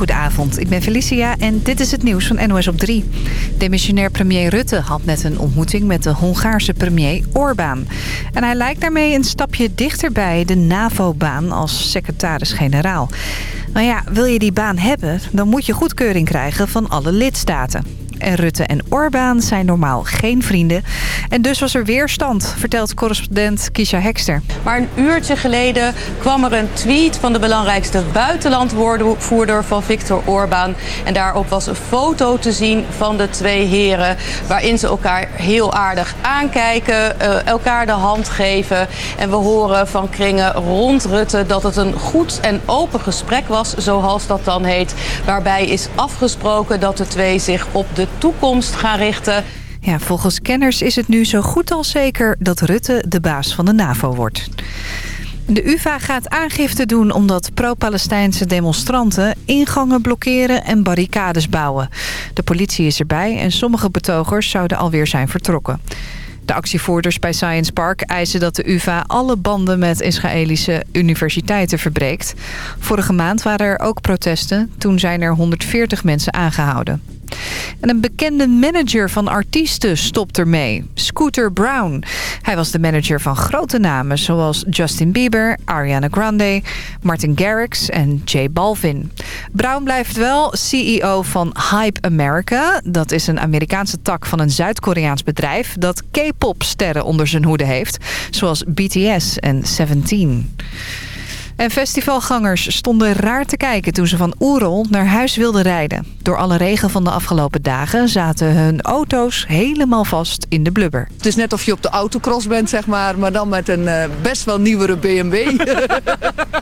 Goedenavond, ik ben Felicia en dit is het nieuws van NOS op 3. Demissionair premier Rutte had net een ontmoeting met de Hongaarse premier Orbán. En hij lijkt daarmee een stapje dichterbij de NAVO-baan als secretaris-generaal. Nou ja, wil je die baan hebben, dan moet je goedkeuring krijgen van alle lidstaten. En Rutte en Orbán zijn normaal geen vrienden. En dus was er weerstand, vertelt correspondent Kisha Hekster. Maar een uurtje geleden kwam er een tweet van de belangrijkste buitenlandwoordvoerder van Viktor Orbán. En daarop was een foto te zien van de twee heren... waarin ze elkaar heel aardig aankijken, uh, elkaar de hand geven. En we horen van kringen rond Rutte dat het een goed en open gesprek was, zoals dat dan heet. Waarbij is afgesproken dat de twee zich op de toekomst gaan richten. Ja, volgens kenners is het nu zo goed als zeker dat Rutte de baas van de NAVO wordt. De UvA gaat aangifte doen omdat pro-Palestijnse demonstranten ingangen blokkeren en barricades bouwen. De politie is erbij en sommige betogers zouden alweer zijn vertrokken. De actievoerders bij Science Park eisen dat de UvA alle banden met Israëlische universiteiten verbreekt. Vorige maand waren er ook protesten. Toen zijn er 140 mensen aangehouden. En een bekende manager van artiesten stopt ermee. Scooter Brown. Hij was de manager van grote namen zoals Justin Bieber, Ariana Grande, Martin Garrix en J Balvin. Brown blijft wel CEO van Hype America. Dat is een Amerikaanse tak van een Zuid-Koreaans bedrijf... dat K-pop sterren onder zijn hoede heeft. Zoals BTS en Seventeen. En festivalgangers stonden raar te kijken toen ze van Oerol naar huis wilden rijden. Door alle regen van de afgelopen dagen zaten hun auto's helemaal vast in de blubber. Het is net of je op de autocross bent, zeg maar, maar dan met een uh, best wel nieuwere BMW.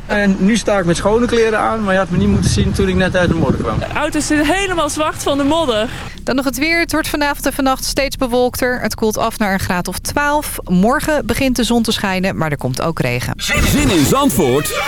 en nu sta ik met schone kleren aan, maar je had me niet moeten zien toen ik net uit de modder kwam. De auto's zitten helemaal zwart van de modder. Dan nog het weer. Het wordt vanavond en vannacht steeds bewolkter. Het koelt af naar een graad of 12. Morgen begint de zon te schijnen, maar er komt ook regen. Zin in Zandvoort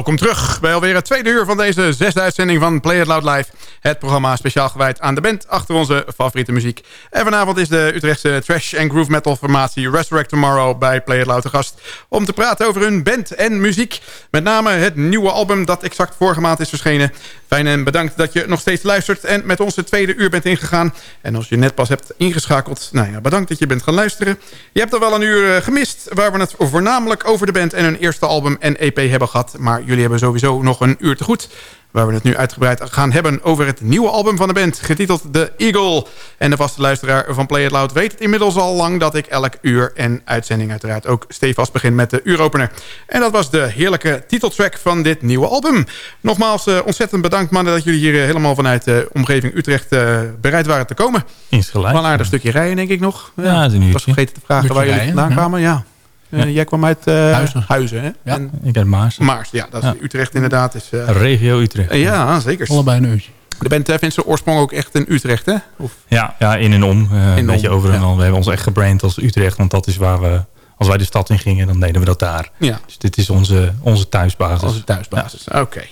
Welkom terug bij alweer het tweede uur van deze zesde uitzending van Play It Loud Live. Het programma speciaal gewijd aan de band achter onze favoriete muziek. En vanavond is de Utrechtse trash en groove metal formatie Resurrect Tomorrow bij Play It Loud te gast. Om te praten over hun band en muziek. Met name het nieuwe album dat exact vorige maand is verschenen. Fijn en bedankt dat je nog steeds luistert en met ons het tweede uur bent ingegaan. En als je net pas hebt ingeschakeld, nou ja, bedankt dat je bent gaan luisteren. Je hebt er wel een uur eh, gemist waar we het voornamelijk over de band en hun eerste album en EP hebben gehad. Maar jullie hebben sowieso nog een uur te goed. Waar we het nu uitgebreid gaan hebben over het nieuwe album van de band. Getiteld The Eagle. En de vaste luisteraar van Play It Loud weet het inmiddels al lang... dat ik elk uur en uitzending uiteraard ook stevast begin met de uuropener. En dat was de heerlijke titeltrack van dit nieuwe album. Nogmaals uh, ontzettend bedankt mannen dat jullie hier uh, helemaal vanuit de omgeving Utrecht uh, bereid waren te komen. Insgelijks. Wel een aardig stukje rijden denk ik nog. Ja, ja ik was vergeten te vragen waar jullie vandaan kwamen. Ja. Ja. jij kwam uit uh, Huizen. Huizen hè? Ja, en, ik uit Maars. Maars, ja. Dat is ja. Utrecht inderdaad. Is, uh, Regio Utrecht. ja, zeker. Allebei een uurtje. De band vindt zijn oorsprong ook echt in Utrecht, hè? Of? Ja, ja, in en om. in een beetje over en al. We hebben ons echt gebrand als Utrecht. Want dat is waar we... Als wij de stad in gingen, dan deden we dat daar. Ja. Dus dit is onze, onze thuisbasis. Onze thuisbasis, oké. Okay.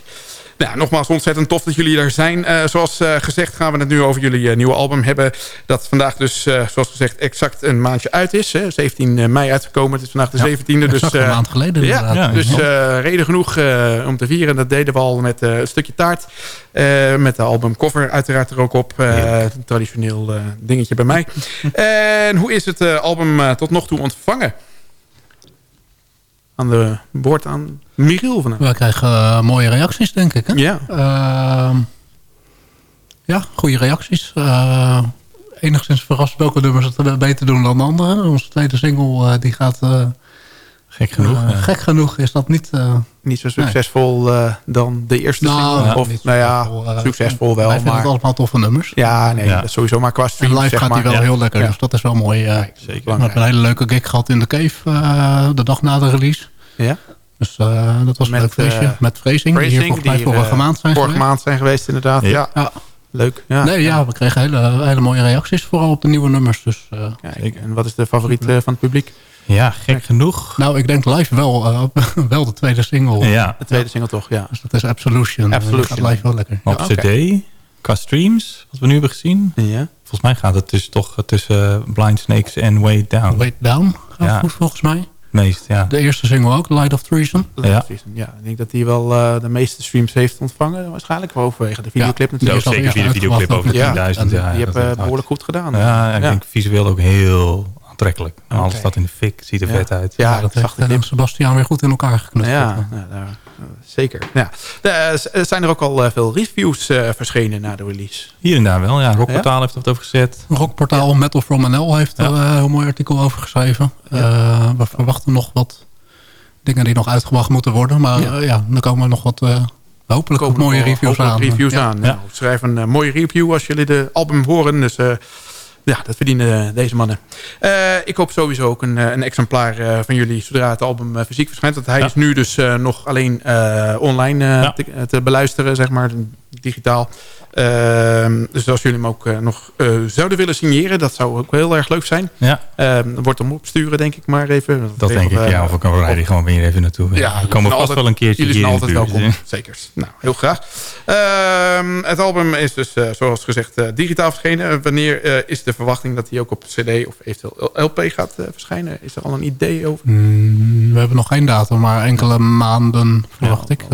Nou, nogmaals ontzettend tof dat jullie er zijn. Uh, zoals uh, gezegd gaan we het nu over jullie uh, nieuwe album hebben. Dat vandaag dus, zoals gezegd, exact een maandje uit is. Hè? 17 mei uitgekomen. Het is vandaag de ja, 17e. Dus, een maand geleden ja, ja, dus reden genoeg om te vieren. Dat deden we al met een stukje taart. met de albumcover uiteraard er ook op. traditioneel dingetje bij mij. en hoe is het album tot nog toe ontvangen? Aan de boord aan Michiel van We krijgen uh, mooie reacties, denk ik. Hè? Ja. Uh, ja, goede reacties. Uh, enigszins verrast welke nummers het beter doen dan de andere. Onze tweede single die gaat... gek genoeg. Ja. Gek genoeg is dat niet... niet zo succesvol nee. dan de eerste nou, single? of, nou ja, succesvol, succesvol wel. Wij maar... het allemaal toffe nummers. Ja, nee, ja. Dat sowieso. Maar qua stream, En live zeg gaat maar, hij wel ja. heel lekker. Dus dat is wel mooi. Zeker. We hebben een hele leuke gig gehad in de Cave. de dag na de release. Ja? Dus uh, dat was met, een leuk feestje. Uh, met Frezing, die hier volgens mij vorige uh, maand zijn vorige geweest. maand zijn geweest, inderdaad. Ja. ja. ja. Leuk. Ja. Nee, ja, we kregen hele, hele mooie reacties, vooral op de nieuwe nummers. Dus, Kijk, en wat is de favoriet van het publiek? Ja, gek genoeg. Nou, ik denk live wel, wel de tweede single. Ja. De tweede single toch, ja. Dus dat is Absolution. Absolution. Dat gaat live wel lekker. Op ja, okay. cd, qua streams, wat we nu hebben gezien. Ja. Volgens mij gaat het dus toch tussen Blind Snakes en Way Down. Way Down gaat ja. goed volgens mij. Meest, ja. De eerste single ook, Light of Treason. Light ja. Of Treason, ja. Ik denk dat hij wel uh, de meeste streams heeft ontvangen. Waarschijnlijk overwege de videoclip ja. natuurlijk. Ja, zeker de videoclip over 10.000. Ja. Ja, die ja, heb uh, behoorlijk goed gedaan. Ja, ik denk visueel ook heel aantrekkelijk. Okay. Alles staat in de fik, ziet er vet uit. Ja, dat zag de Sebastian weer goed in elkaar geknutseld. Ja, nou, zeker. Ja. Er zijn er ook al veel reviews uh, verschenen na de release? Hier en daar wel, ja. Rockportaal heeft er wat over gezet. Rockportaal Metal from NL heeft er een heel mooi artikel over geschreven. Uh, we verwachten nog wat dingen die nog uitgebracht moeten worden. Maar ja, ja er komen nog wat... Hopelijk komen mooie reviews aan. reviews aan. Nou, schrijf een mooie review als jullie de album horen. Dus ja, dat verdienen deze mannen. Uh, ik hoop sowieso ook een, een exemplaar van jullie zodra het album fysiek verschijnt. Want hij ja. is nu dus nog alleen online ja. te, te, beluisteren, zeg maar, digitaal. Uh, dus als jullie hem ook uh, nog uh, zouden willen signeren, dat zou ook heel erg leuk zijn. Ja. wordt hem opsturen, denk ik maar even. Dat, dat denk ik, ja. Of we komen rijden gewoon weer even naartoe. Ja, we komen vast altijd, wel een keertje jullie zijn altijd welkom, zeker. Nou, heel graag. Ehm, het album is dus, zoals gezegd, digitaal verschenen. Wanneer is de verwachting dat hij ook op cd of eventueel LP gaat verschijnen? Is er al een idee over? Mm, we hebben nog geen datum, maar enkele maanden verwacht ik.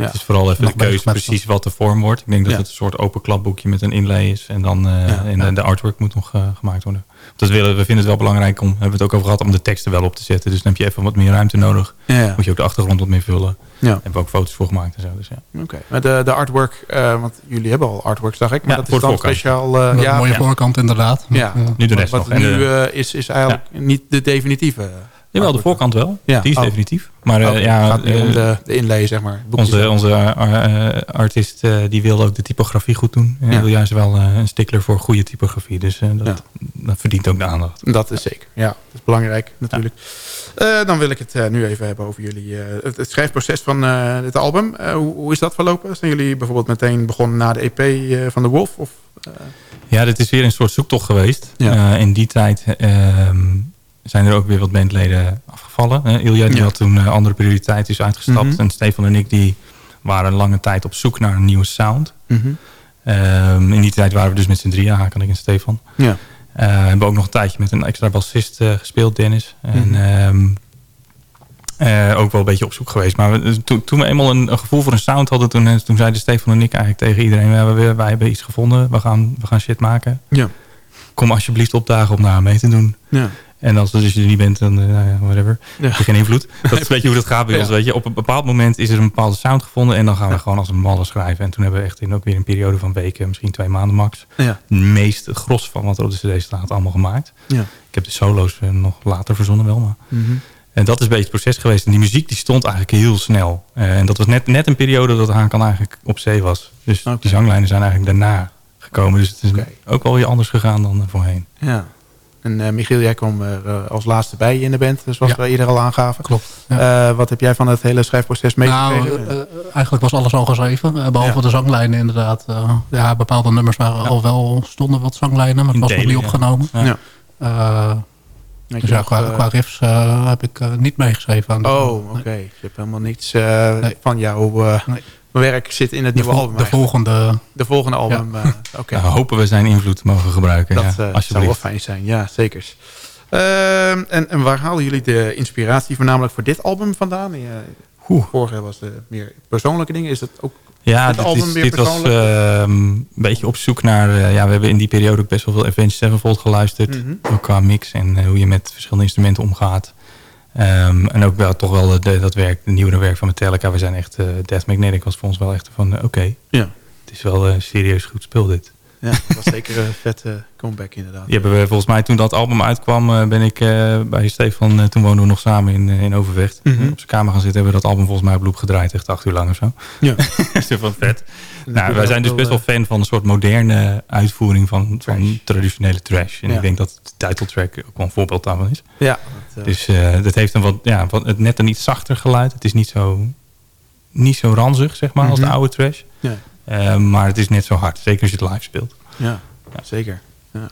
Ja. Het is vooral even de keuze precies wat de vorm wordt. Ik denk dat ja. het een soort open klapboekje met een inlay is. En dan uh, ja, en de, de artwork moet nog uh, gemaakt worden. Dat willen, we vinden het wel belangrijk om, hebben we het ook over gehad, om de teksten wel op te zetten. Dus dan heb je even wat meer ruimte nodig. Moet je ook de achtergrond wat meer vullen. Ja. Daar hebben we ook foto's voor gemaakt en zo. Dus ja. Oké. Okay. Maar de, de artwork, uh, want jullie hebben al artworks, zag ik. Maar dat voor is dan voorkant. speciaal. ja, mooie voorkant inderdaad. Ja. Nu de rest wat nog. nu is, is eigenlijk niet de definitieve. Jawel, de voorkant wel. Ja. Die is oh. definitief. Maar oh, uh, ja, gaat om de, de inlay, zeg maar. Onze, onze uh, artiest uh, die wil ook de typografie goed doen. En ja. wil juist wel een stickler voor goede typografie. Dus dat, ja. dat, verdient ook de aandacht. Dat is zeker. Ja, dat is belangrijk natuurlijk. Ja. dan wil ik het nu even hebben over jullie. Het, het, schrijfproces van dit album. Hoe, hoe, is dat verlopen? Zijn jullie bijvoorbeeld meteen begonnen na de EP van The Wolf? Of, ja, dit is weer een soort zoektocht geweest. in die tijd... ehm, zijn er ook weer wat bandleden afgevallen. Uh, Ilja die had toen andere prioriteiten is uitgestapt. Mhm. En Stefan en ik die waren lange tijd op zoek naar een nieuwe sound. Mhm. Ehm, in die tijd waren we dus met z'n drieën, Hakan ik en Stefan. Ja. we hebben ook nog een tijdje met een extra bassist gespeeld, Dennis. En Mhm. ehm, uh, ook wel een beetje op zoek geweest. Maar we, to, toen we eenmaal een, een, gevoel voor een sound hadden... toen, toen zeiden Stefan en ik eigenlijk tegen iedereen... wij hebben, wij hebben iets gevonden, we gaan, we gaan shit maken. Ja. Kom alsjeblieft opdagen om daar mee te doen. Ja. En als dus je er niet bent, dan uh, whatever. Ja. Heb je geen invloed. Dat is een beetje hoe dat gaat bij ons. Weet je. Op een bepaald moment is er een bepaalde sound gevonden... en dan gaan we gewoon als een malle schrijven. En toen hebben we echt in ook weer een periode van weken... misschien twee maanden max... Ja. het meeste gros van wat er op de cd staat allemaal gemaakt. Ja. Ik heb de solo's uh, nog later verzonnen wel, maar... Mm -hmm. En dat is een beetje het proces geweest. En die muziek die stond eigenlijk heel snel. Uh, en dat was net, net een periode dat Hakan eigenlijk op zee was. Dus okay. die zanglijnen zijn eigenlijk daarna gekomen. Dus het is okay. ook wel weer anders gegaan dan voorheen. Ja. En uh, Michiel, jij kwam er uh, als laatste bij in de band, zoals ja. we eerder al aangaven. Klopt. Ja. wat heb jij van het hele schrijfproces meegekregen? Nou, eigenlijk was alles al geschreven. behalve ja. de zanglijnen inderdaad. ja, bepaalde nummers waren al wel, stonden wat zanglijnen, maar het was nog niet opgenomen. Dus ja, qua, qua riffs uh, heb ik uh, niet meegeschreven. Aan de oh, oké. Okay. Je hebt helemaal niets uh, nee. van jouw nee. Werk zit in het de nieuwe album. De volgende, de volgende album. Ja. Oké. Okay. Nou, hopen we zijn invloed te mogen gebruiken. Dat ja, zou wel fijn zijn. Ja, zeker. Ehm, en, en, waar halen jullie de inspiratie voornamelijk voor dit album vandaan? vorige was de meer persoonlijke dingen. Is dat ook ja, dit, is, dit was uh, een beetje op zoek naar... Uh, ja, we hebben in die periode ook best wel veel Avenged Sevenfold geluisterd. Mm -hmm. Ook qua mix en uh, hoe je met verschillende instrumenten omgaat. Um, en ook wel toch wel de, dat werk, de nieuwere werk van Metallica. We zijn echt... Death Magnetic was voor ons wel echt van... Oké, okay, ja. het is wel serieus goed speel dit. Ja, dat was zeker een vette comeback inderdaad. Die hebben we volgens mij toen dat album uitkwam... Uh, ben ik uh, bij Stefan... Uh, toen woonden we nog samen in, in Overvecht. Mm -hmm. Op zijn kamer gaan zitten... hebben we dat album volgens mij op loop gedraaid. Echt acht uur lang of zo. Ja. dat is van vet. nou, wij zijn dus best wel fan van een soort moderne uitvoering... van, van traditionele trash. En ja. ik denk dat de titeltrack ook wel een voorbeeld daarvan is. Ja. Dat, dus dat heeft een wat, ja, wat, het net een iets zachter geluid. Het is niet zo, niet zo ranzig, zeg maar, Mhm. mm -hmm. als de oude trash. Ja. Maar het is net zo hard. Zeker als je het live speelt. Ja, ja. zeker. Ja.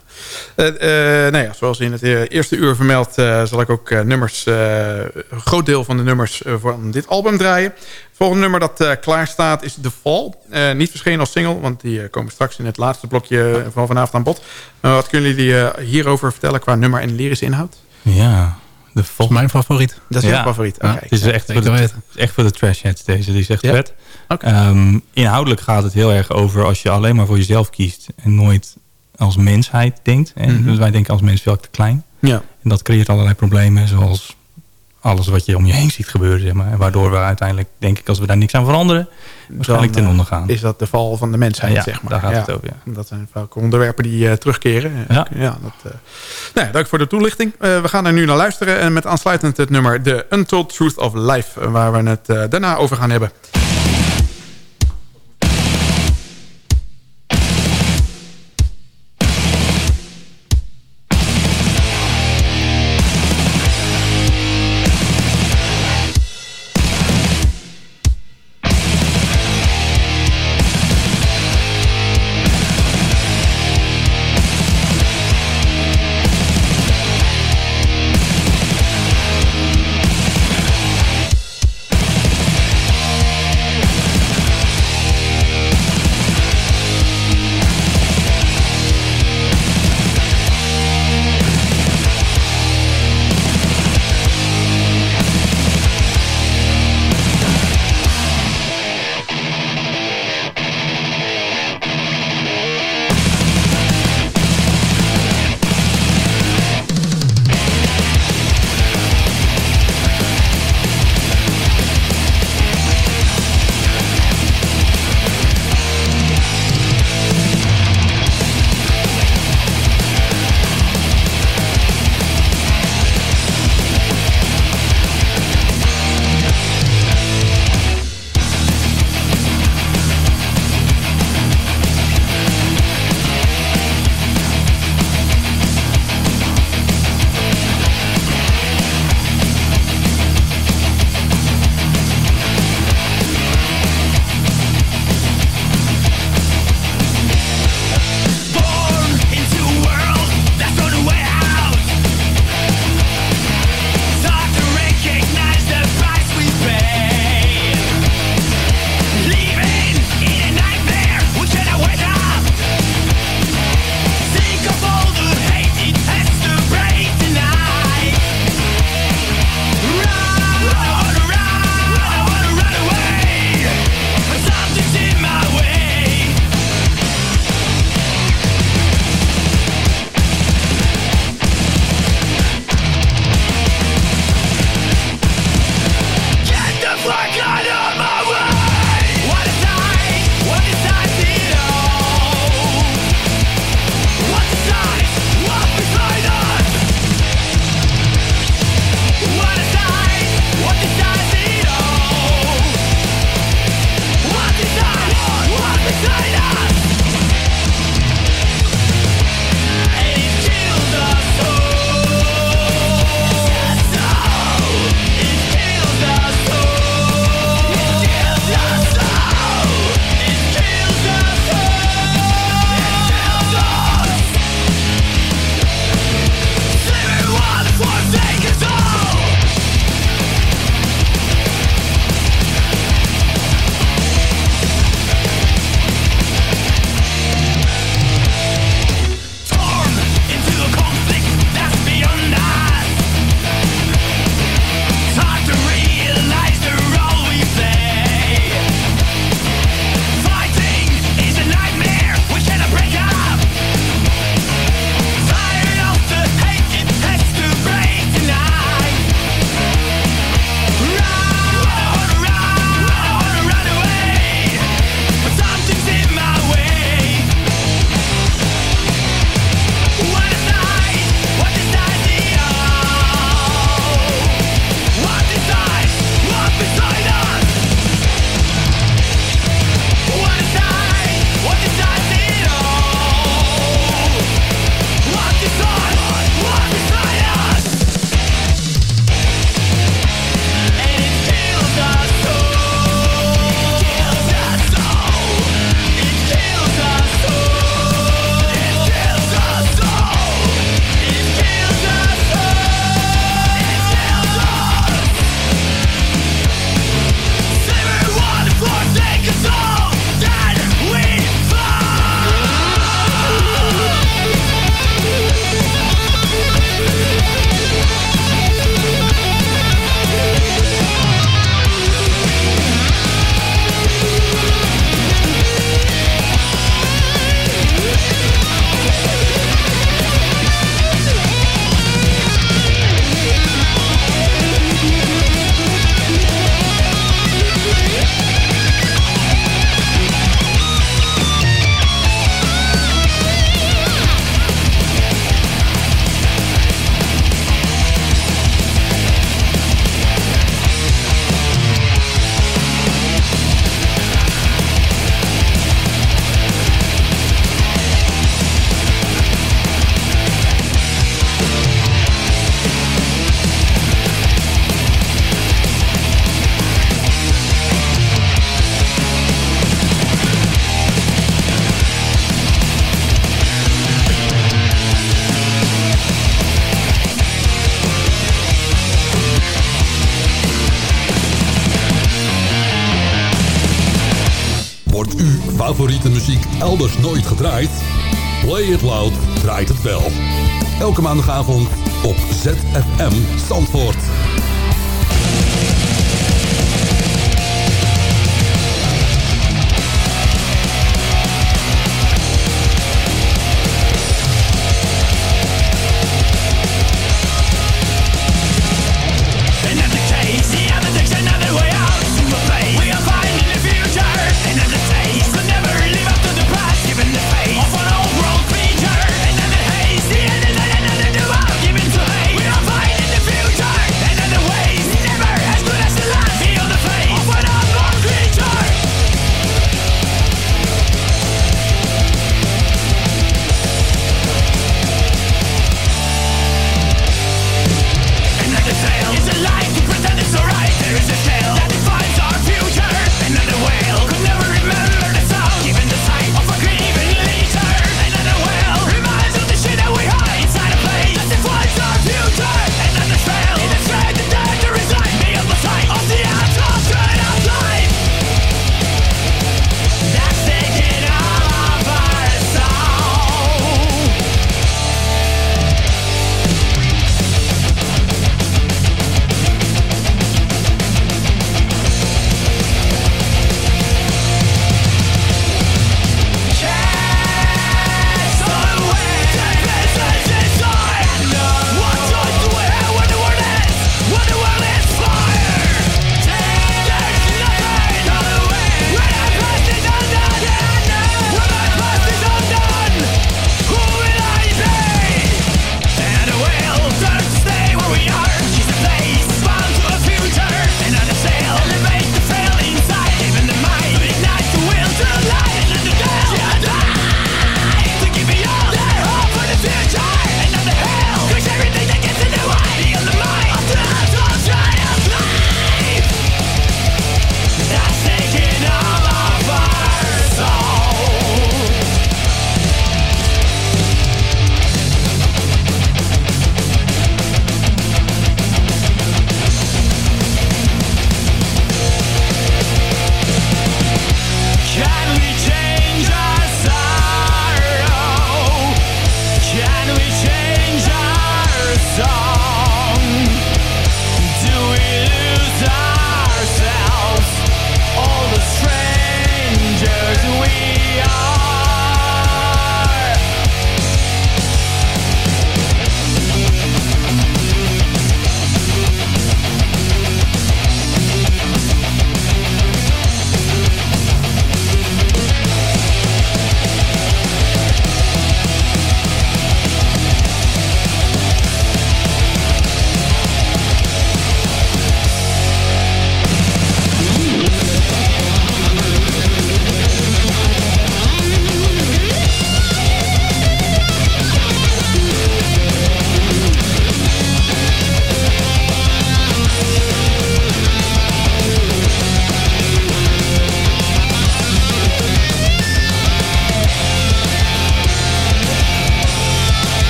Uh, uh, nou ja, zoals in het eerste uur vermeld... Zal ik ook nummers... een groot deel van de nummers van dit album draaien. Het volgende nummer dat klaar staat is The Fall. niet verschenen als single, want die komen straks in het laatste blokje van vanavond aan bod. wat kunnen jullie hierover vertellen qua nummer en lyrische inhoud? Ja, Dat is mijn favoriet. Dat is ja. jouw favoriet? Ja, okay. het is echt, voor de, het is echt voor de trashheads deze. Die is echt ja? vet. Okay. Um, inhoudelijk gaat het heel erg over als je alleen maar voor jezelf kiest... en nooit als mensheid denkt. En Mhm. dus wij denken als mens veel te klein. Ja. En dat creëert allerlei problemen, zoals alles wat je om je heen ziet gebeuren. Zeg maar. En waardoor we uiteindelijk, denk ik, als we daar niks aan veranderen... waarschijnlijk ten onder uh, gaan. Is dat de val van de mensheid, Ja, zeg maar. daar gaat ja. het over, ja. Dat zijn vaak onderwerpen die uh, terugkeren. Ja. ja dat, uh... nou dank voor de toelichting. Uh, we gaan er nu naar luisteren. En met aansluitend het nummer The Untold Truth of Life... waar we het daarna over gaan hebben. Nooit gedraaid? Play It Loud draait het wel. Elke maandagavond op ZFM Zandvoort.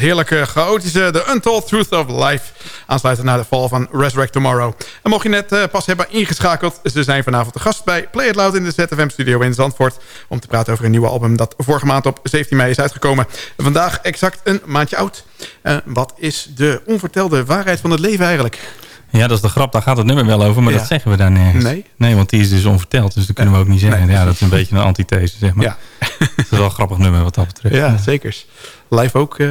Heerlijke, chaotische The Untold Truth of Life. Aansluiten naar de val van Resurrect Tomorrow. En mocht je net uh, pas hebben ingeschakeld... ze zijn vanavond de gast bij Play It Loud in de ZFM-studio in Zandvoort... om te praten over een nieuwe album dat vorige maand op 17 mei is uitgekomen. Vandaag exact een maandje oud. Uh, wat is de onvertelde waarheid van het leven eigenlijk? Ja, dat is de grap. Daar gaat het nummer wel over, maar Ja. dat zeggen we daar nergens. Nee? Nee, want die is dus onverteld. Dus dat kunnen we ook niet zeggen. ja, dat is een beetje een antithese, zeg maar. Ja. Het is wel een grappig nummer wat dat betreft. Ja, zeker. Live ook. eh,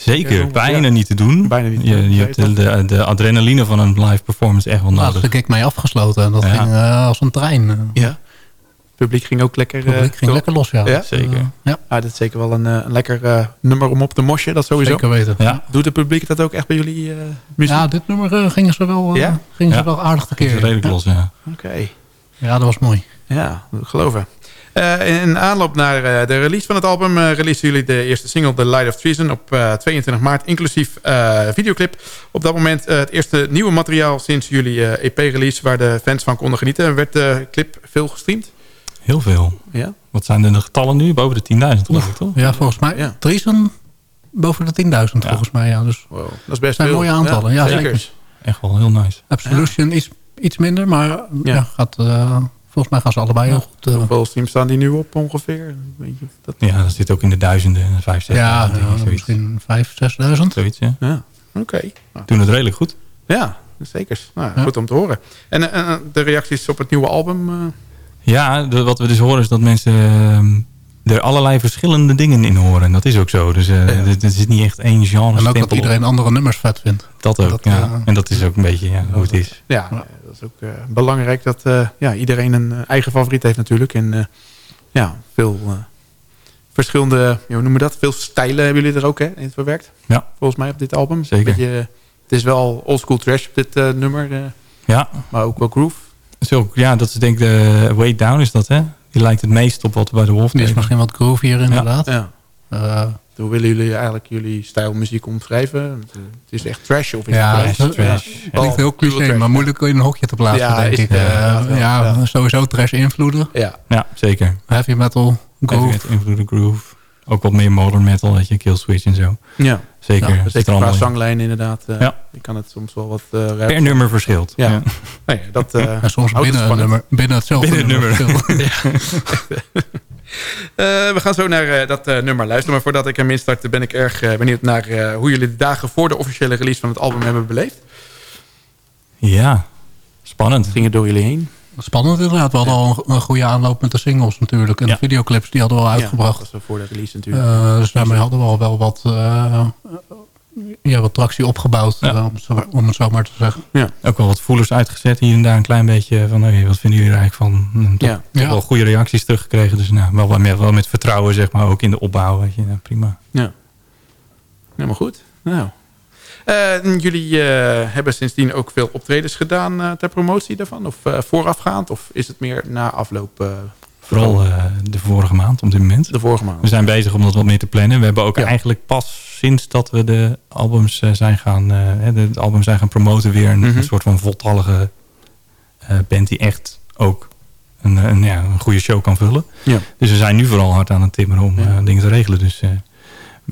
Zeker, Ja, bijna ja. niet te doen. Bijna niet te je, doen. je hebt de, de, de adrenaline van een live performance echt wel nodig. dat heb ik mee afgesloten. En dat Ja. ging eh, als een trein. Eh, ja. Het publiek ging ook lekker... Het publiek eh, ging lekker los, ja. Ja? Zeker. Ja, Ah, dat is zeker wel een, eh, een lekker nummer om op te mosje, dat sowieso. zeker weten. Ja, Doet het publiek dat ook echt bij jullie eh, muziek? Ja, dit nummer gingen ze wel, eh, Ja? gingen ze Ja. wel aardig te keren. redelijk los, ja. Oké. Ja, dat was mooi. Ja, dat geloven. Eh in aanloop naar eh, de release van het album... eh releasen jullie de eerste single The Light of Treason... op eh, 22 maart, inclusief eh, videoclip. Op dat moment eh, het eerste nieuwe materiaal sinds jullie eh, EP-release... waar de fans van konden genieten. Werd de clip veel gestreamd? Heel veel. Ja. Wat zijn de getallen nu? Boven de 10.000 geloof ik, toch? Ja, volgens mij. Ja. Treason boven de 10.000 volgens mij. Ja. Dus Wow, dat is best zijn veel. mooie aantallen. Ja, zeker. Echt wel heel nice. Absolution iets, iets minder, maar ja. gaat, eh, volgens mij gaan ze allebei heel goed. eh, Hoeveel streams staan die nu op ongeveer? Weet je, dat... Ja, dat zit ook in de duizenden, vijf, zes. ja, duizend, ja, zoiets. misschien 5.000, 6.000. Zoiets, ja. Ja, oké. Nou, Doen het redelijk goed. Ja, zeker. Nou, Ja. Goed om te horen. En eh, eh, de reacties op het nieuwe album? eh, Ja, de- wat we dus horen is dat mensen ehm, er allerlei verschillende dingen in horen. En dat is ook zo. Dus eh, er, er zit niet echt één genre En ook dat op. iedereen andere nummers vet vindt. Dat ook, dat, ja. eh, en dat is ook een beetje ja, hoe het is. Ja, dat is ook eh, belangrijk dat eh, ja, iedereen een eigen favoriet heeft natuurlijk. En eh, ja, veel eh, verschillende, ja, hoe noemen we dat? Veel stijlen hebben jullie er ook hè, in verwerkt. Ja. Volgens mij op dit album. Zeker. Beetje, het is wel oldschool trash op dit eh, nummer, eh, Ja, maar ook wel groove. zo, ja, dat is denk ik de Way Down is dat, hè? Die lijkt het meest op wat we bij de Wolf Die is deden. misschien wat groovier inderdaad. Ja. Eh, Hoe willen jullie eigenlijk jullie stijl muziek omschrijven? Het, eh, het is echt trash of is Ja, het trash. klinkt heel cliché, maar moeilijk in een hokje te plaatsen, Ja, denk is ik. het, Eh, ja, wel, ja, ja. sowieso trash invloeden. Ja, Ja, zeker. Heavy metal, groove. Heavy metal, invloeden, groove. Ook wat meer modern metal, weet je, Killswitch en zo. ja. Zeker. Ja, Het zit er zeker qua zanglijn inderdaad. eh, Ja. Je kan het soms wel wat uh, Per nummer verschilt. Ja. Ja. Nee, dat, eh, soms het binnen, nummer, binnen hetzelfde Binnen het nummer. Eh, we gaan zo naar eh, dat eh, nummer luisteren. Maar voordat ik hem instart, ben ik erg eh, benieuwd naar eh, hoe jullie de dagen voor de officiële release van het album hebben beleefd. Ja, spannend. Ging het door jullie heen? Spannend inderdaad. We hadden al een, een goede aanloop met de singles natuurlijk. En Ja. de videoclips die hadden we al Ja, uitgebracht. dat was voor de release natuurlijk. Eh, dus daarmee hadden we al wel wat, eh, ja, wat tractie opgebouwd, Ja. eh, om, het zo, om het zo maar te zeggen. Ook wel wat voelers uitgezet hier en daar een klein beetje van, hey, wat vinden jullie er eigenlijk van? En toch, Ja. toch Ja. wel goede reacties teruggekregen. Dus nou, wel, wel, met, wel met vertrouwen, zeg maar, ook in de opbouw. Weet je. Nou, prima. Ja. Helemaal goed. Nou. Eh, jullie eh, hebben sindsdien ook veel optredens gedaan eh, ter promotie daarvan? Of voorafgaand? Of is het meer na afloop? Vooral de vorige maand op dit moment. de vorige maand? We zijn bezig om dat wat meer te plannen. We hebben ook Ja. eigenlijk pas sinds dat we de albums zijn gaan, de, de albums zijn gaan promoten weer een, Mhm. een soort van voltallige band die echt ook een, een, ja, een goede show kan vullen. Ja. Dus we zijn nu vooral hard aan het timmeren om Ja. dingen te regelen. Dus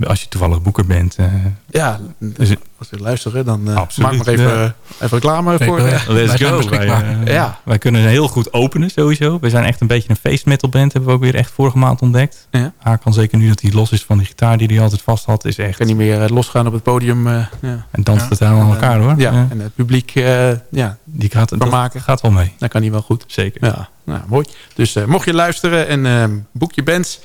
als je toevallig boeker bent, eh, Ja, Dus als we luisteren, dan eh, Absoluut, maak maar even, ja. even reclame voor. eh, let's Wij go. Wij, eh, Ja. wij kunnen heel goed openen sowieso. We zijn echt een beetje een feestmetal band. Hebben we ook weer echt vorige maand ontdekt. Ja. Haar kan zeker nu dat hij los is van die gitaar die hij altijd vast had. Is echt. kan niet meer eh, losgaan op het podium. eh, ja. En danst Ja. het helemaal aan elkaar hoor. Ja, en het publiek, eh, ja, Die gaat, dat Vermaken. gaat wel mee. dat kan niet wel goed. Zeker. Ja, nou, mooi. Dus eh, mocht je luisteren en eh, boek je bands...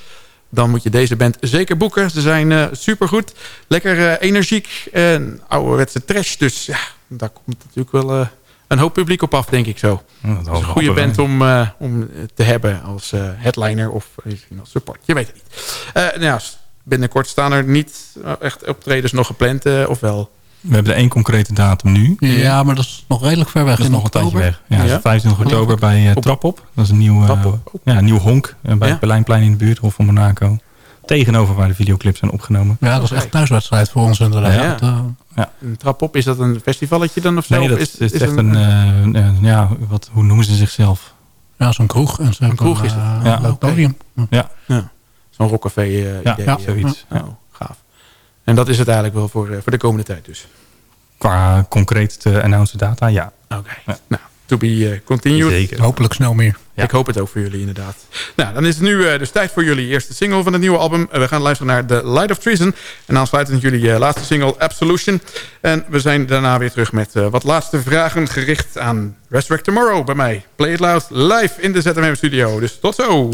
dan moet je deze band zeker boeken. Ze zijn eh supergoed. Lekker eh, energiek en ouderwetse trash. Dus ja, daar komt natuurlijk wel eh, een hoop publiek op af, denk ik zo. Ja, dat is een goede band om, om te hebben als headliner of als support. Je weet het niet. Nou ja, binnenkort staan er niet echt optredens nog gepland, eh, of wel? We hebben er één concrete datum nu. Ja, maar dat is nog redelijk ver weg Dat is in nog een tijdje weg. Ja, dat is Ja? 25 oktober bij eh, Op- Trap Op. Dat is een nieuw, eh, ja, een nieuw honk eh, bij Ja? het Berlijnplein in de buurt. Hof van Monaco. Tegenover waar de videoclips zijn opgenomen. Ja, dat is echt een thuiswedstrijd voor ons inderdaad. Ja. Dat, eh, Een trap op, is dat een festivalletje dan of zo? Nee, dat Of is, is echt een... eh, eh, ja, wat, hoe noemen ze zichzelf? ja, zo'n kroeg. En hebben kroeg is het. eh, Ja. leuk podium. Ja, Zo'n rockcafé eh Ja, idee. ja, eh. zoiets. Oh. En dat is het eigenlijk wel voor, eh, voor de komende tijd dus. qua concreet te announcen data, ja. Oké. Ja. Nou, to be continued. Zeker. Hopelijk snel meer. Ik hoop het ook voor jullie inderdaad. Nou, dan is het nu uh, dus tijd voor jullie eerste single van het nieuwe album. Uh, we gaan luisteren naar The Light of Treason. En aansluitend jullie uh, laatste single Absolution. En we zijn daarna weer terug met wat laatste vragen gericht aan Resurrect Tomorrow bij mij. Play It Loud live in de ZMM studio. Dus tot zo!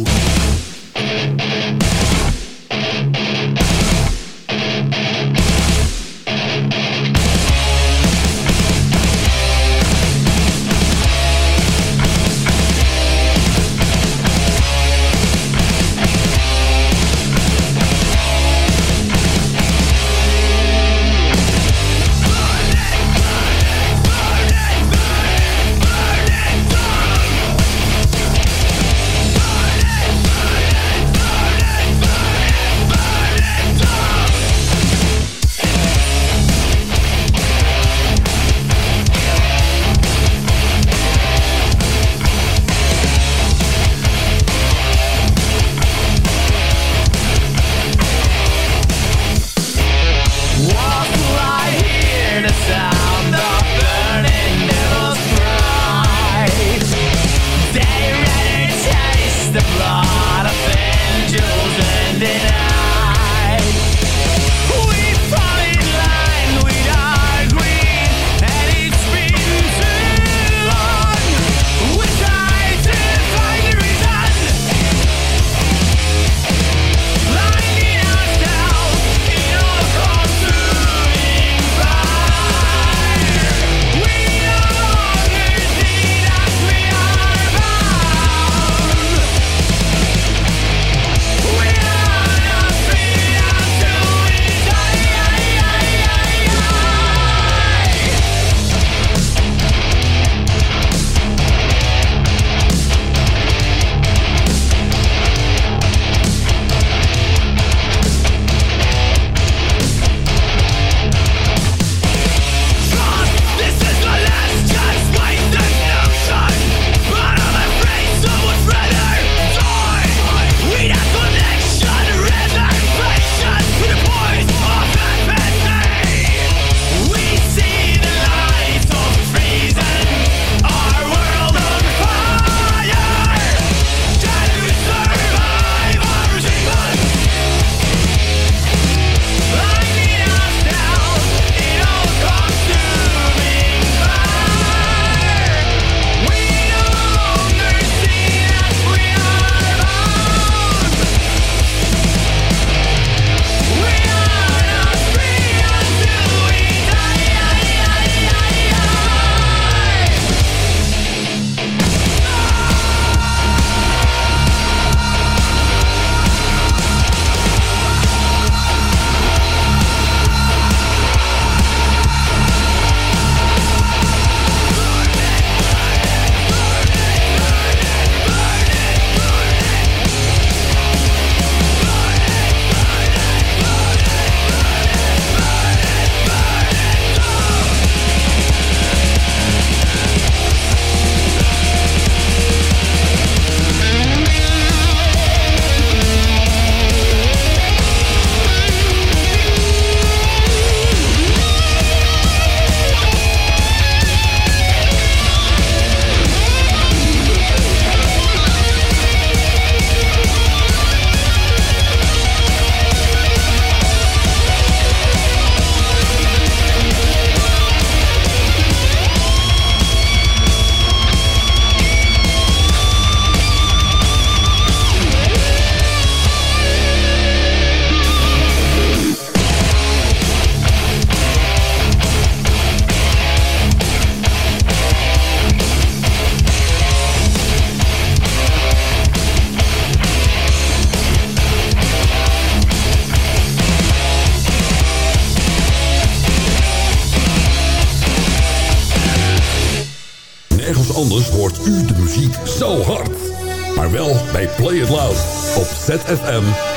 ZFM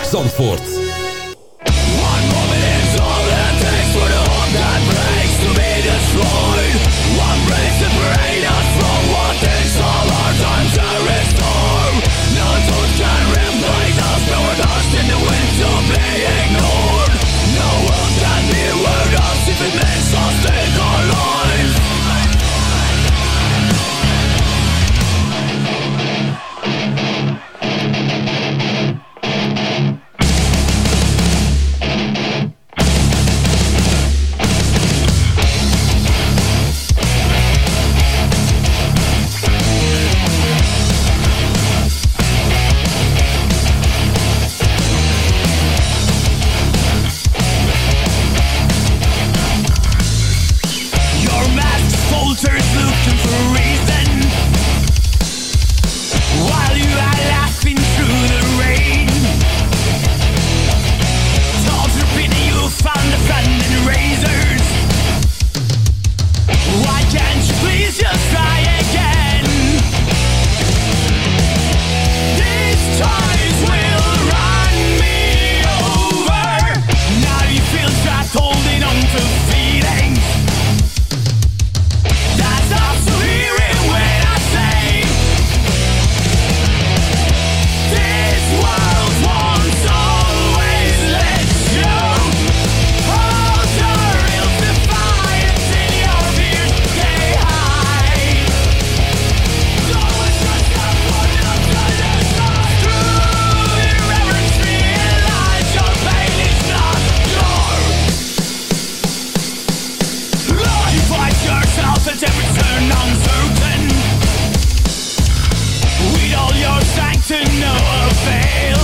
sang to no avail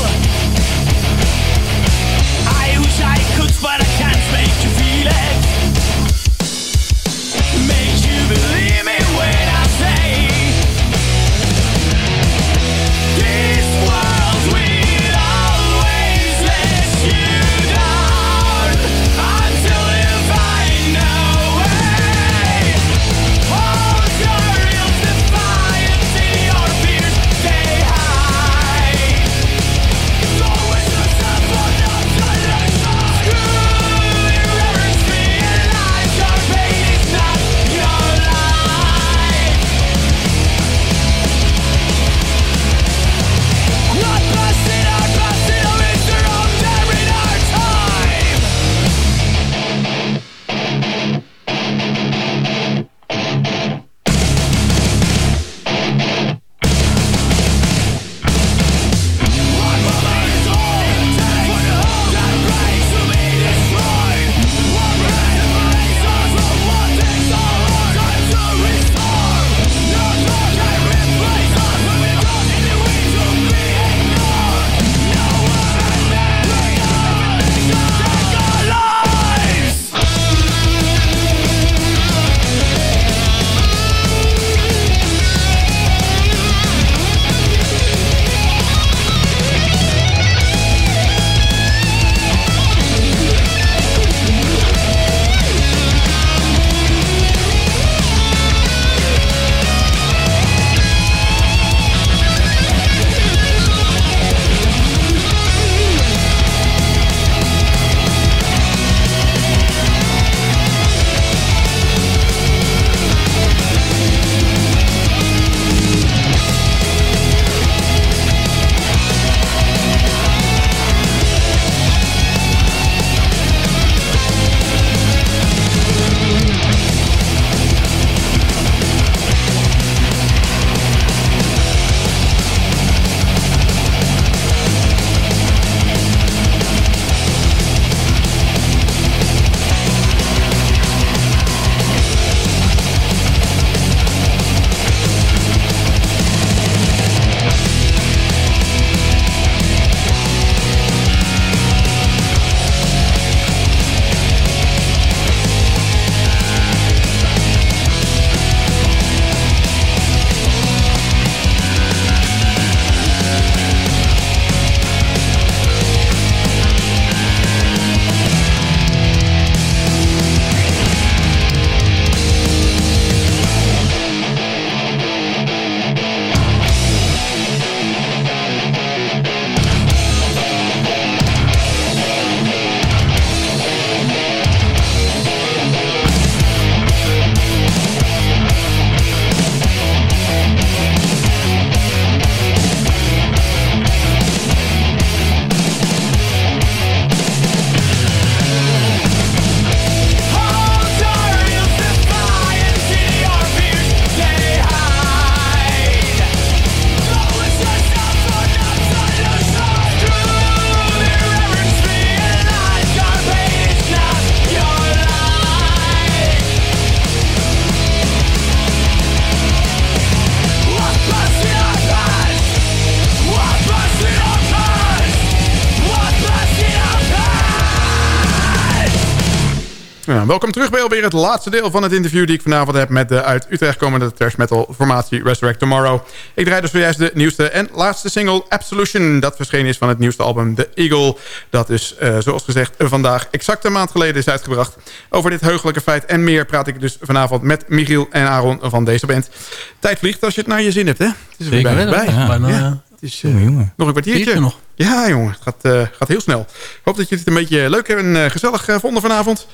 welkom terug bij alweer het laatste deel van het interview... die ik vanavond heb met de uit Utrecht komende trash metal formatie Resurrect Tomorrow. Ik draai dus zojuist de nieuwste en laatste single Absolution... dat verschenen is van het nieuwste album The Eagle. Dat is, uh, zoals gezegd, vandaag exact een maand geleden is uitgebracht. Over dit heugelijke feit en meer praat ik dus vanavond... met Michiel en Aaron van deze band. Tijd vliegt als je het naar je zin hebt, hè? Het is er bijna bij. Ja, bijna, ja. Het is, uh, jongen. Nog een kwartiertje. Nog. Ja, jongen. Het gaat, uh, gaat heel snel. Ik hoop dat jullie het een beetje leuk en uh, gezellig vonden vanavond.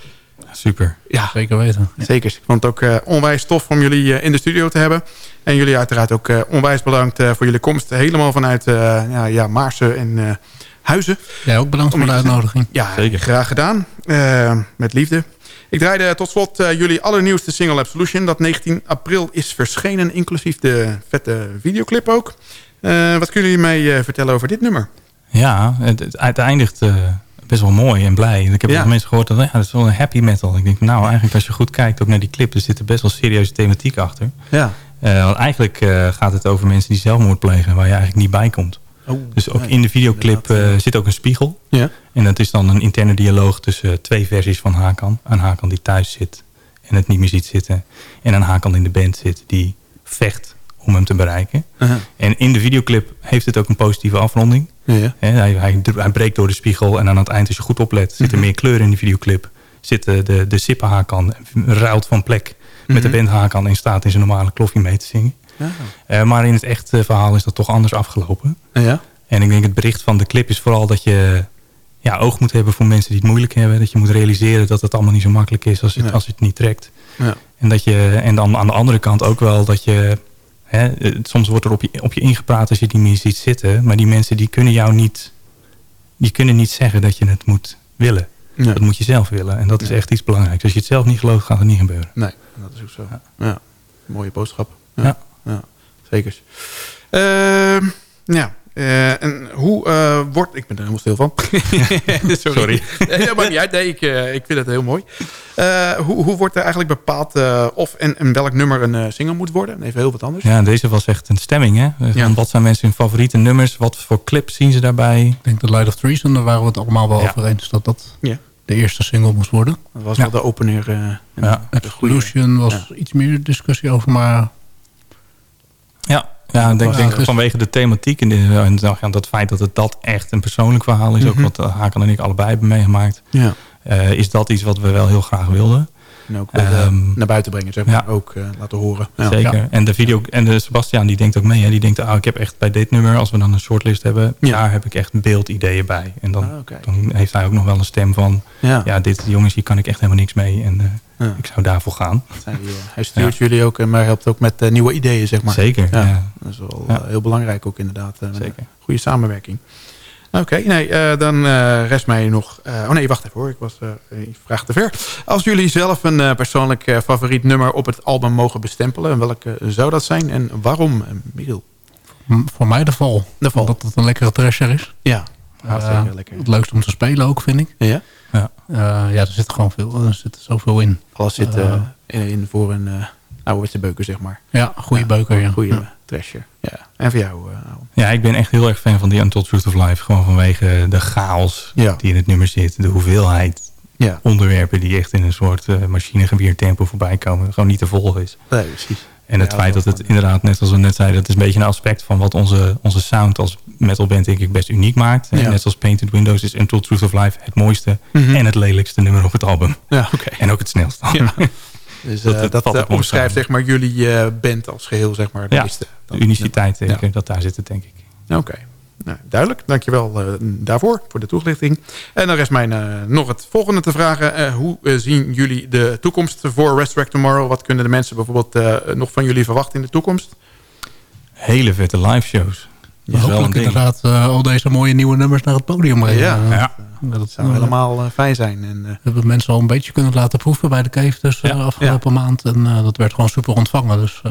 Super. Ja, zeker weten. Ja. Zeker. Ik vond het ook uh, onwijs tof om jullie in de studio te hebben. En jullie uiteraard ook onwijs bedankt voor jullie komst. Helemaal vanuit ja, ja, Maarsen en Huizen. Jij ook bedankt voor de uitnodiging. Ja, zeker. graag gedaan. met liefde. Ik draaide tot slot jullie allernieuwste single Absolution. Dat 19 april is verschenen, inclusief de vette videoclip ook. wat kunnen jullie mij vertellen over dit nummer? Ja, het, het eindigt best wel mooi en blij. Ik heb ja. mensen gehoord dat ja, dat is wel een happy metal. Ik denk, nou eigenlijk als je goed kijkt ook naar die clip... er zit er best wel serieuze thematiek achter. Ja. Uh, want eigenlijk uh, gaat het over mensen die zelfmoord plegen... waar je eigenlijk niet bij komt. Oh, dus ook in de videoclip uh, zit ook een spiegel. Ja. En dat is dan een interne dialoog tussen twee versies van Hakan. Een Hakan die thuis zit en het niet meer ziet zitten. En een Hakan in de band zit die vecht om hem te bereiken. -huh. En in de videoclip heeft het ook een positieve afronding. He, hij, hij, hij, breekt door de spiegel en aan het eind, als je goed oplet... zit er Mhm. meer kleur in die videoclip. Zit de, de, de sippenhakan, ruilt van plek met de Mhm. bandhakan... en staat in zijn normale kloffie mee te zingen. Uh, maar in het echte verhaal is dat toch anders afgelopen. Ja. En ik denk het bericht van de clip is vooral dat je ja, oog moet hebben voor mensen die het moeilijk hebben. Dat je moet realiseren dat het allemaal niet zo makkelijk is als je, Ja. als het niet trekt. Ja. En, dat je, en dan aan de andere kant ook wel dat je... Hè, eh, soms wordt er op je, op je ingepraat als je die niet ziet zitten. Maar die mensen die kunnen jou niet... Die kunnen niet zeggen dat je het moet willen. Ja. Dat moet je zelf willen. En dat is echt iets belangrijks. Als je het zelf niet gelooft, gaat het niet gebeuren. Nee, dat is ook zo. Ja. Mooie boodschap. Ja. Ja. ja. Zeker. Ehm, ja. Eh, en hoe eh, wordt... Ik ben er helemaal stil van. Sorry. Sorry. nee, dat maakt niet uit. Nee, ik, eh, ik vind het heel mooi. Eh, hoe, hoe wordt er eigenlijk bepaald eh, of en, en welk nummer een eh, single moet worden? Even heel wat anders. Ja, deze was echt een stemming. Hè? Ja. Wat zijn mensen hun favoriete nummers? Wat voor clips zien ze daarbij? Ik denk dat Light of Treason, daar waren we het allemaal wel Ja. over eens... dat dat Ja. de eerste single moest worden. Dat was Ja. wel de opener. eh, en Ja. de goede- Absolution was iets meer discussie over, maar... Ja, ik denk, Ja, denk dus- vanwege de thematiek en, de, en ja, dat feit dat het dat echt een persoonlijk verhaal is. Mhm. Ook wat eh, Hakan en ik allebei hebben meegemaakt. Ja. eh, is dat iets wat we wel heel graag wilden. En ook Ehm, naar buiten brengen, zeg maar. ja. Ook eh, laten horen. Ja. Zeker. Ja. En de video en de Sebastian die denkt ook mee. Hè? Die denkt, ah, ik heb echt bij dit nummer, als we dan een shortlist hebben, Ja. daar heb ik echt beeldideeën bij. En dan, Ah, dan heeft hij ook nog wel een stem van, Ja. dit jongens, hier kan ik echt helemaal niks mee. En eh, ik zou daarvoor gaan. Hij, eh, hij stuurt jullie ook, maar helpt ook met nieuwe ideeën, zeg maar. Zeker. Dat is wel heel belangrijk ook inderdaad. Zeker. Goede samenwerking. Oké, nee, eh, dan eh, rest mij nog... eh, oh nee, wacht even hoor. Ik was ik vraag te ver. Als jullie zelf een persoonlijk favoriet nummer op het album mogen bestempelen... welke zou dat zijn en waarom, Michiel? Voor mij de val. De Val. Omdat het een lekkere trasher is. Ja, zeker lekker. Het leukste om te spelen ook, vind ik. Ja? Ja. Ja, er zit gewoon veel, er zit zoveel in. Alles zit in, voor een ouderwetse beuker, zeg maar. Ja, goede beuker, ja. Goede Ja. trasher. Ja. En voor jou? Ja, ik ben echt heel erg fan van die Untold Truth of Life. Gewoon vanwege de chaos Ja. die in het nummer zit. De hoeveelheid Ja, onderwerpen die echt in een soort uh, machinegewiertempo voorbij komen. Gewoon niet te volgen is. nee, precies. En het Ja, feit dat het inderdaad, net als we net zeiden... dat is een beetje een aspect van wat onze, onze sound als metalband denk ik best uniek maakt. Ja. net zoals Painted Windows is Untold Truth of Life het mooiste Mhm. en het lelijkste nummer op het album. Ja, oké. En ook het snelste. Ja. Dus Dat- eh, dat dat, eh, omschrijft zeg maar jullie eh, band als geheel, zeg maar. De meeste. De uniciteit, zeker, dat daar zit het denk ik. Oké. Nou, duidelijk. Dankjewel uh, daarvoor, voor de toelichting. En dan rest mij uh, nog het volgende te vragen. Uh, hoe zien jullie de toekomst voor Resurrect Tomorrow? Wat kunnen de mensen bijvoorbeeld nog van jullie verwachten in de toekomst? Hele vette live shows. Hopelijk inderdaad uh, al deze mooie nieuwe nummers naar het podium brengen. Ja, uh, ja. dat zou helemaal uh, fijn zijn. En, we hebben mensen al een beetje kunnen laten proeven bij de cave dus ja, afgelopen ja. maand. En dat werd gewoon super ontvangen. Dus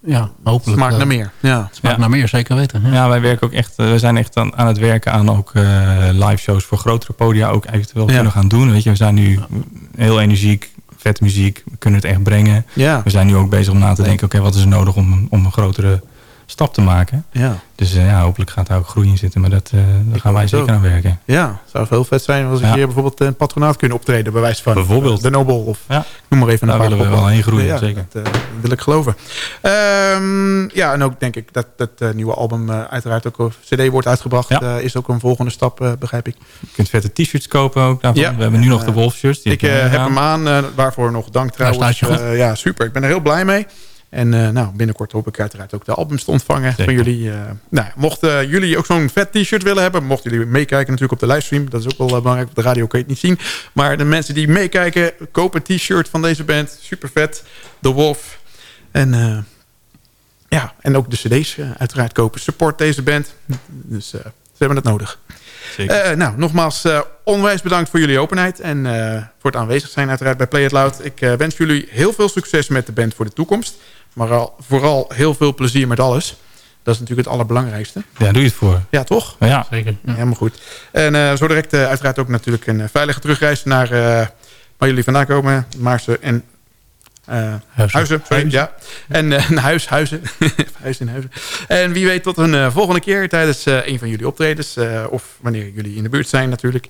ja, hopelijk. Smaakt naar meer. Ja. Smaakt naar meer, zeker weten. Ja, wij werken ook echt, we zijn echt aan, aan het werken aan ook live shows voor grotere podia ook eventueel kunnen gaan doen. Weet je, we zijn nu heel energiek, vette muziek, we kunnen het echt brengen. Ja. We zijn nu ook bezig om na te denken, oké, okay, wat is er nodig om, om een grotere stap te maken. Ja. Dus ja, hopelijk gaat daar ook groei in zitten. Maar dat, daar gaan wij zeker aan werken. Ja, zou heel vet zijn als een keer bijvoorbeeld een patronaat kunnen optreden. Bij wijze van bijvoorbeeld. de Nobel of ja. noem maar even een Daar willen we wel heen groeien, ja, zeker. Dat wil ik geloven. Um, ja, en ook denk ik dat het nieuwe album uiteraard ook op cd wordt uitgebracht. Is ook een volgende stap, begrijp ik. Je kunt vette t-shirts kopen ook daarvan. We hebben nu nog de Wolf shirts. Ik heb hem aan, waarvoor nog dank trouwens. ja, super. Ik ben er heel blij mee. En uh, nou, binnenkort hoop ik uiteraard ook de albums te ontvangen Zeker. van jullie. Uh, nou, mochten jullie ook zo'n vet t-shirt willen hebben... mochten jullie meekijken natuurlijk op de livestream. Dat is ook wel belangrijk. Op de radio kun je het niet zien. Maar de mensen die meekijken, kopen een t-shirt van deze band. Super vet. The Wolf. En, ja, en ook de cd's uiteraard kopen. Support deze band. Dus ze hebben het nodig. Uh, nou, nogmaals onwijs bedankt voor jullie openheid. En voor het aanwezig zijn uiteraard bij Play It Loud. Ik wens jullie heel veel succes met de band voor de toekomst. Maar al, vooral heel veel plezier met alles. Dat is natuurlijk het allerbelangrijkste. Ja, doe je het voor. Ja, toch? Ja, zeker. Ja. Helemaal goed. En zo direct uiteraard ook natuurlijk een veilige terugreis naar waar jullie vandaan komen. Maarsen en uh, huizen. sorry, ja. En uh, naar huis, huizen. huis in huizen. En wie weet tot een uh, volgende keer tijdens een van jullie optredens. of wanneer jullie in de buurt zijn natuurlijk.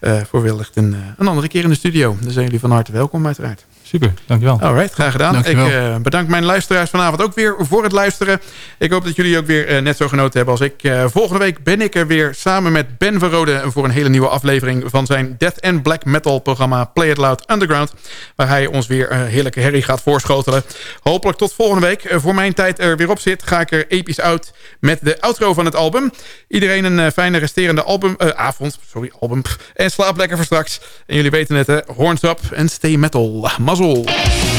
voor wellicht een, een andere keer in de studio. Dan zijn jullie van harte welkom uiteraard. Super, dankjewel. Alright, graag gedaan. Dankjewel. Ik uh, bedank mijn luisteraars vanavond ook weer voor het luisteren. Ik hoop dat jullie ook weer uh, net zo genoten hebben als ik. Uh, volgende week ben ik er weer samen met Ben Verrode... voor een hele nieuwe aflevering van zijn Death and Black Metal programma Play It Loud Underground. Waar hij ons weer een heerlijke herrie gaat voorschotelen. Hopelijk tot volgende week. voor mijn tijd er weer op zit, ga ik er episch uit met de outro van het album. Iedereen een fijne resterende album, avond, sorry, album. En slaap lekker voor straks. En jullie weten het, hè, horns up en stay metal. Mazzel.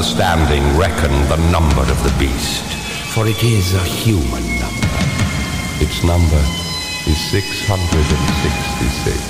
Understanding reckon the number of the beast, for it is a human number. Its number is 666.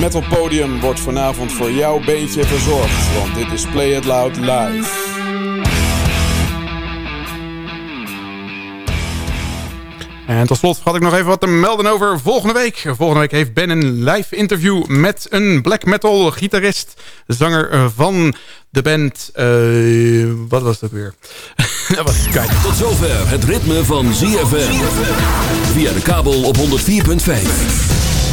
Metal Podium wordt vanavond voor jouw beentje verzorgd, want dit is Play It Loud live. En tot slot had ik nog even wat te melden over volgende week. Volgende week heeft Ben een live interview met een black metal gitarist, zanger van de band... Uh, wat was ook weer? Kijk. Tot zover het ritme van ZFM. Via de kabel op 104.5.